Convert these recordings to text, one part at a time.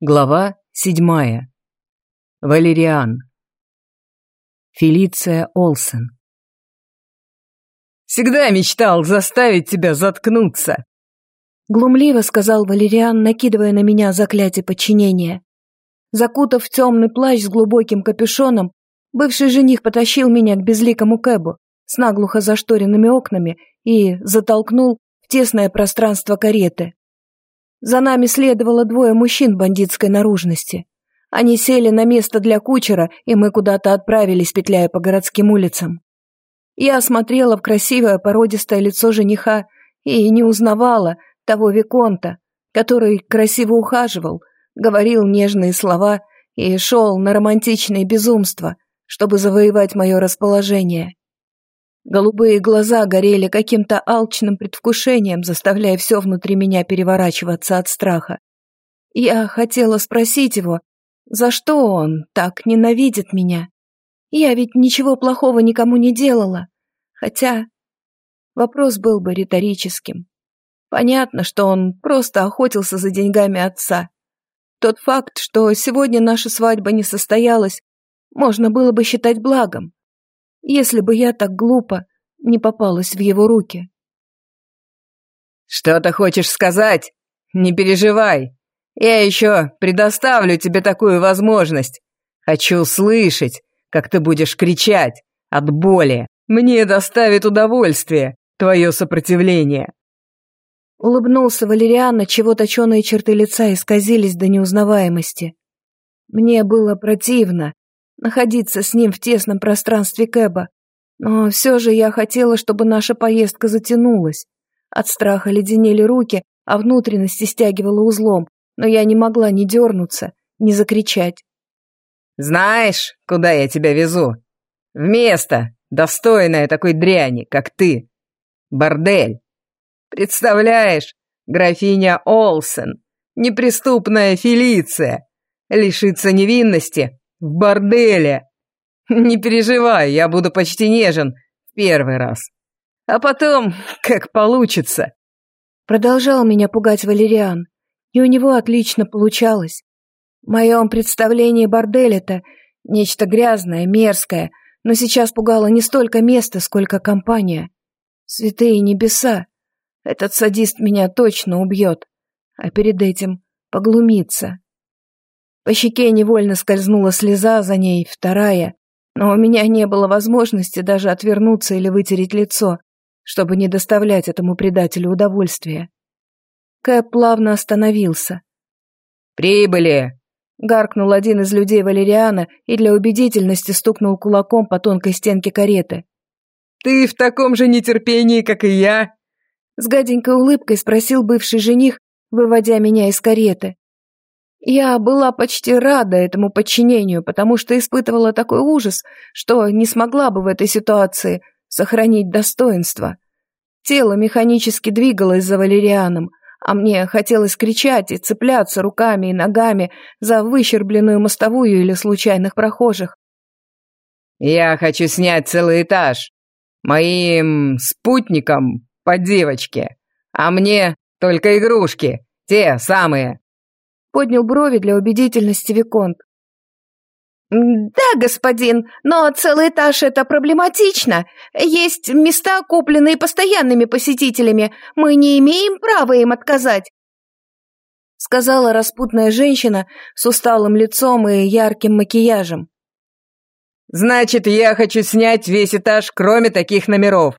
Глава седьмая. Валериан. Фелиция Олсен. «Всегда мечтал заставить тебя заткнуться!» Глумливо сказал Валериан, накидывая на меня заклятие подчинения. Закутав в темный плащ с глубоким капюшоном, бывший жених потащил меня к безликому кэбу с наглухо зашторенными окнами и затолкнул в тесное пространство кареты. За нами следовало двое мужчин бандитской наружности. Они сели на место для кучера, и мы куда-то отправились, петляя по городским улицам. Я осмотрела в красивое породистое лицо жениха и не узнавала того Виконта, который красиво ухаживал, говорил нежные слова и шел на романтичные безумства, чтобы завоевать мое расположение. Голубые глаза горели каким-то алчным предвкушением, заставляя все внутри меня переворачиваться от страха. Я хотела спросить его, за что он так ненавидит меня? Я ведь ничего плохого никому не делала. Хотя вопрос был бы риторическим. Понятно, что он просто охотился за деньгами отца. Тот факт, что сегодня наша свадьба не состоялась, можно было бы считать благом если бы я так глупо не попалась в его руки. «Что ты хочешь сказать? Не переживай. Я еще предоставлю тебе такую возможность. Хочу слышать, как ты будешь кричать от боли. Мне доставит удовольствие твое сопротивление». Улыбнулся Валериан, чего точеные черты лица исказились до неузнаваемости. Мне было противно, находиться с ним в тесном пространстве Кэба. Но все же я хотела, чтобы наша поездка затянулась. От страха леденели руки, а внутренности стягивала узлом, но я не могла ни дернуться, ни закричать. «Знаешь, куда я тебя везу? В место, достойное такой дряни, как ты. Бордель. Представляешь, графиня Олсен, неприступная Фелиция, лишится невинности в борделе. Не переживай, я буду почти нежен в первый раз. А потом, как получится. Продолжал меня пугать Валериан, и у него отлично получалось. В моем представлении бордель — это нечто грязное, мерзкое, но сейчас пугало не столько место, сколько компания. Святые небеса! Этот садист меня точно убьет, а перед этим поглумится. По щеке невольно скользнула слеза, за ней вторая, но у меня не было возможности даже отвернуться или вытереть лицо, чтобы не доставлять этому предателю удовольствия. Кэп плавно остановился. «Прибыли!» — гаркнул один из людей Валериана и для убедительности стукнул кулаком по тонкой стенке кареты. «Ты в таком же нетерпении, как и я?» С гаденькой улыбкой спросил бывший жених, выводя меня из кареты. Я была почти рада этому подчинению, потому что испытывала такой ужас, что не смогла бы в этой ситуации сохранить достоинство. Тело механически двигалось за Валерианом, а мне хотелось кричать и цепляться руками и ногами за выщербленную мостовую или случайных прохожих. «Я хочу снять целый этаж. Моим спутникам по девочке, а мне только игрушки, те самые, Поднял брови для убедительности Виконт. «Да, господин, но целый этаж — это проблематично. Есть места, купленные постоянными посетителями. Мы не имеем права им отказать», — сказала распутная женщина с усталым лицом и ярким макияжем. «Значит, я хочу снять весь этаж, кроме таких номеров.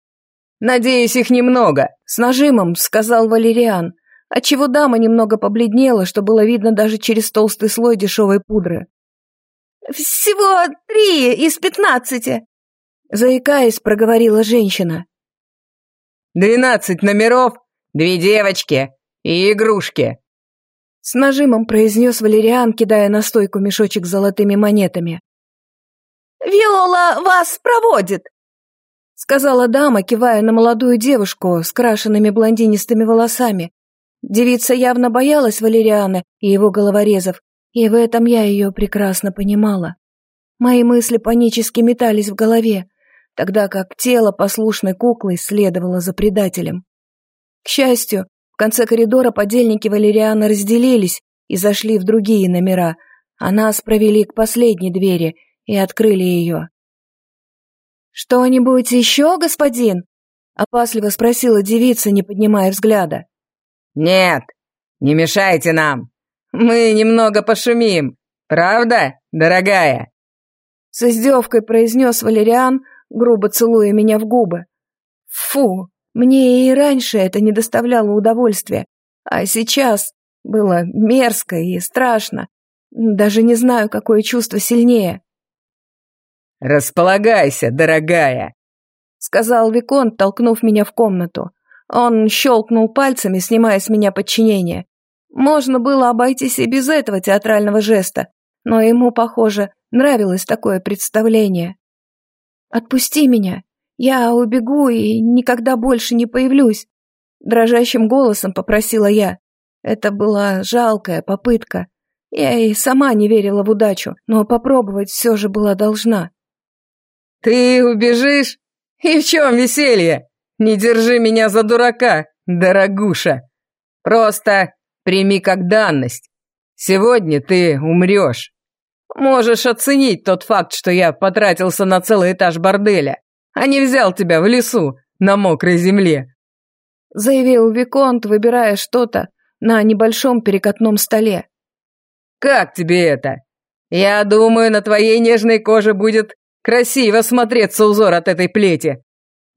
Надеюсь, их немного», — с нажимом сказал Валериан отчего дама немного побледнела, что было видно даже через толстый слой дешевой пудры. «Всего три из пятнадцати», — заикаясь, проговорила женщина. «Двенадцать номеров, две девочки и игрушки», — с нажимом произнес Валериан, кидая на стойку мешочек с золотыми монетами. «Виола вас проводит», — сказала дама, кивая на молодую девушку с крашенными блондинистыми волосами, Девица явно боялась Валериана и его головорезов, и в этом я ее прекрасно понимала. Мои мысли панически метались в голове, тогда как тело послушной куклы следовало за предателем. К счастью, в конце коридора подельники Валериана разделились, и зашли в другие номера, а нас провели к последней двери и открыли ее. «Что-нибудь еще, господин?» — опасливо спросила девица, не поднимая взгляда. «Нет, не мешайте нам. Мы немного пошумим. Правда, дорогая?» С издевкой произнес Валериан, грубо целуя меня в губы. Фу, мне и раньше это не доставляло удовольствия, а сейчас было мерзко и страшно. Даже не знаю, какое чувство сильнее. «Располагайся, дорогая», — сказал Виконт, толкнув меня в комнату. Он щелкнул пальцами, снимая с меня подчинение. Можно было обойтись и без этого театрального жеста, но ему, похоже, нравилось такое представление. «Отпусти меня, я убегу и никогда больше не появлюсь», дрожащим голосом попросила я. Это была жалкая попытка. Я и сама не верила в удачу, но попробовать все же была должна. «Ты убежишь? И в чем веселье? Не держи меня за дурака, дорогуша. Просто прими как данность. Сегодня ты умрешь. Можешь оценить тот факт, что я потратился на целый этаж борделя, а не взял тебя в лесу на мокрой земле», заявил Виконт, выбирая что-то на небольшом перекатном столе. «Как тебе это? Я думаю, на твоей нежной коже будет Красиво смотреться узор от этой плети!»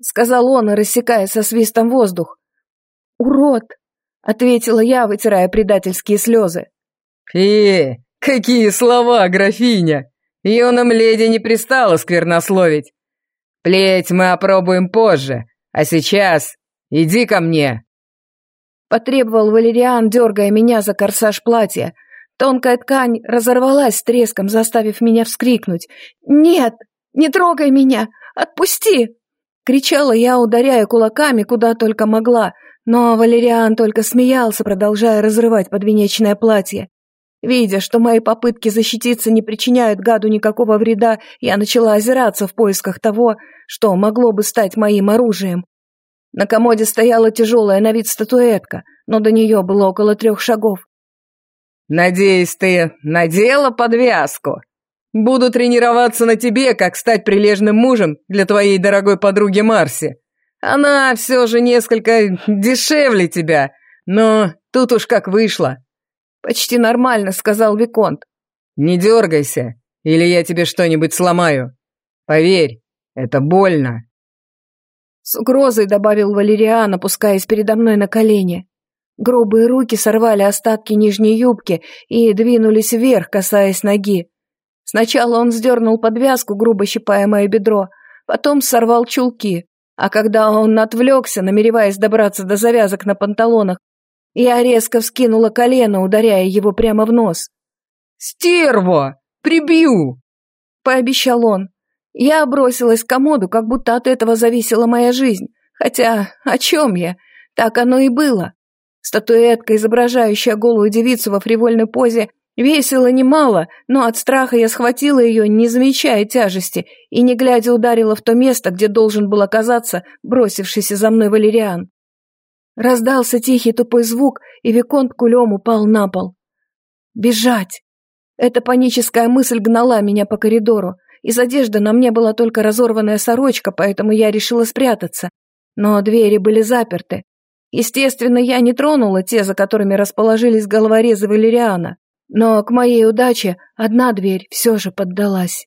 Сказал он, рассекая со свистом воздух. «Урод!» — ответила я, вытирая предательские слезы. «Фи, какие слова, графиня! Юным леди не пристало сквернословить. Плеть мы опробуем позже, а сейчас иди ко мне!» Потребовал Валериан, дергая меня за корсаж платья. Тонкая ткань разорвалась с треском, заставив меня вскрикнуть. «Нет!» Не трогай меня! Отпусти!» Кричала я, ударяя кулаками, куда только могла, но Валериан только смеялся, продолжая разрывать подвенечное платье. Видя, что мои попытки защититься не причиняют гаду никакого вреда, я начала озираться в поисках того, что могло бы стать моим оружием. На комоде стояла тяжелая на вид статуэтка, но до нее было около трех шагов. «Надеюсь, ты надела подвязку?» Буду тренироваться на тебе, как стать прилежным мужем для твоей дорогой подруги Марси. Она все же несколько дешевле тебя, но тут уж как вышло». «Почти нормально», — сказал Виконт. «Не дергайся, или я тебе что-нибудь сломаю. Поверь, это больно». С угрозой добавил Валериан, опускаясь передо мной на колени. Грубые руки сорвали остатки нижней юбки и двинулись вверх, касаясь ноги. Сначала он сдернул подвязку, грубо щипая мое бедро, потом сорвал чулки, а когда он отвлекся, намереваясь добраться до завязок на панталонах, я резко вскинула колено, ударяя его прямо в нос. «Стерва! Прибью!» — пообещал он. Я бросилась к комоду, как будто от этого зависела моя жизнь. Хотя о чем я? Так оно и было. Статуэтка, изображающая голую девицу во фривольной позе, Весело немало, но от страха я схватила ее, не замечая тяжести, и не глядя ударила в то место, где должен был оказаться бросившийся за мной Валериан. Раздался тихий тупой звук, и Виконт кулем упал на пол. «Бежать!» Эта паническая мысль гнала меня по коридору. Из одежды на мне была только разорванная сорочка, поэтому я решила спрятаться. Но двери были заперты. Естественно, я не тронула те, за которыми расположились головорезы Валериана. Но к моей удаче одна дверь все же поддалась.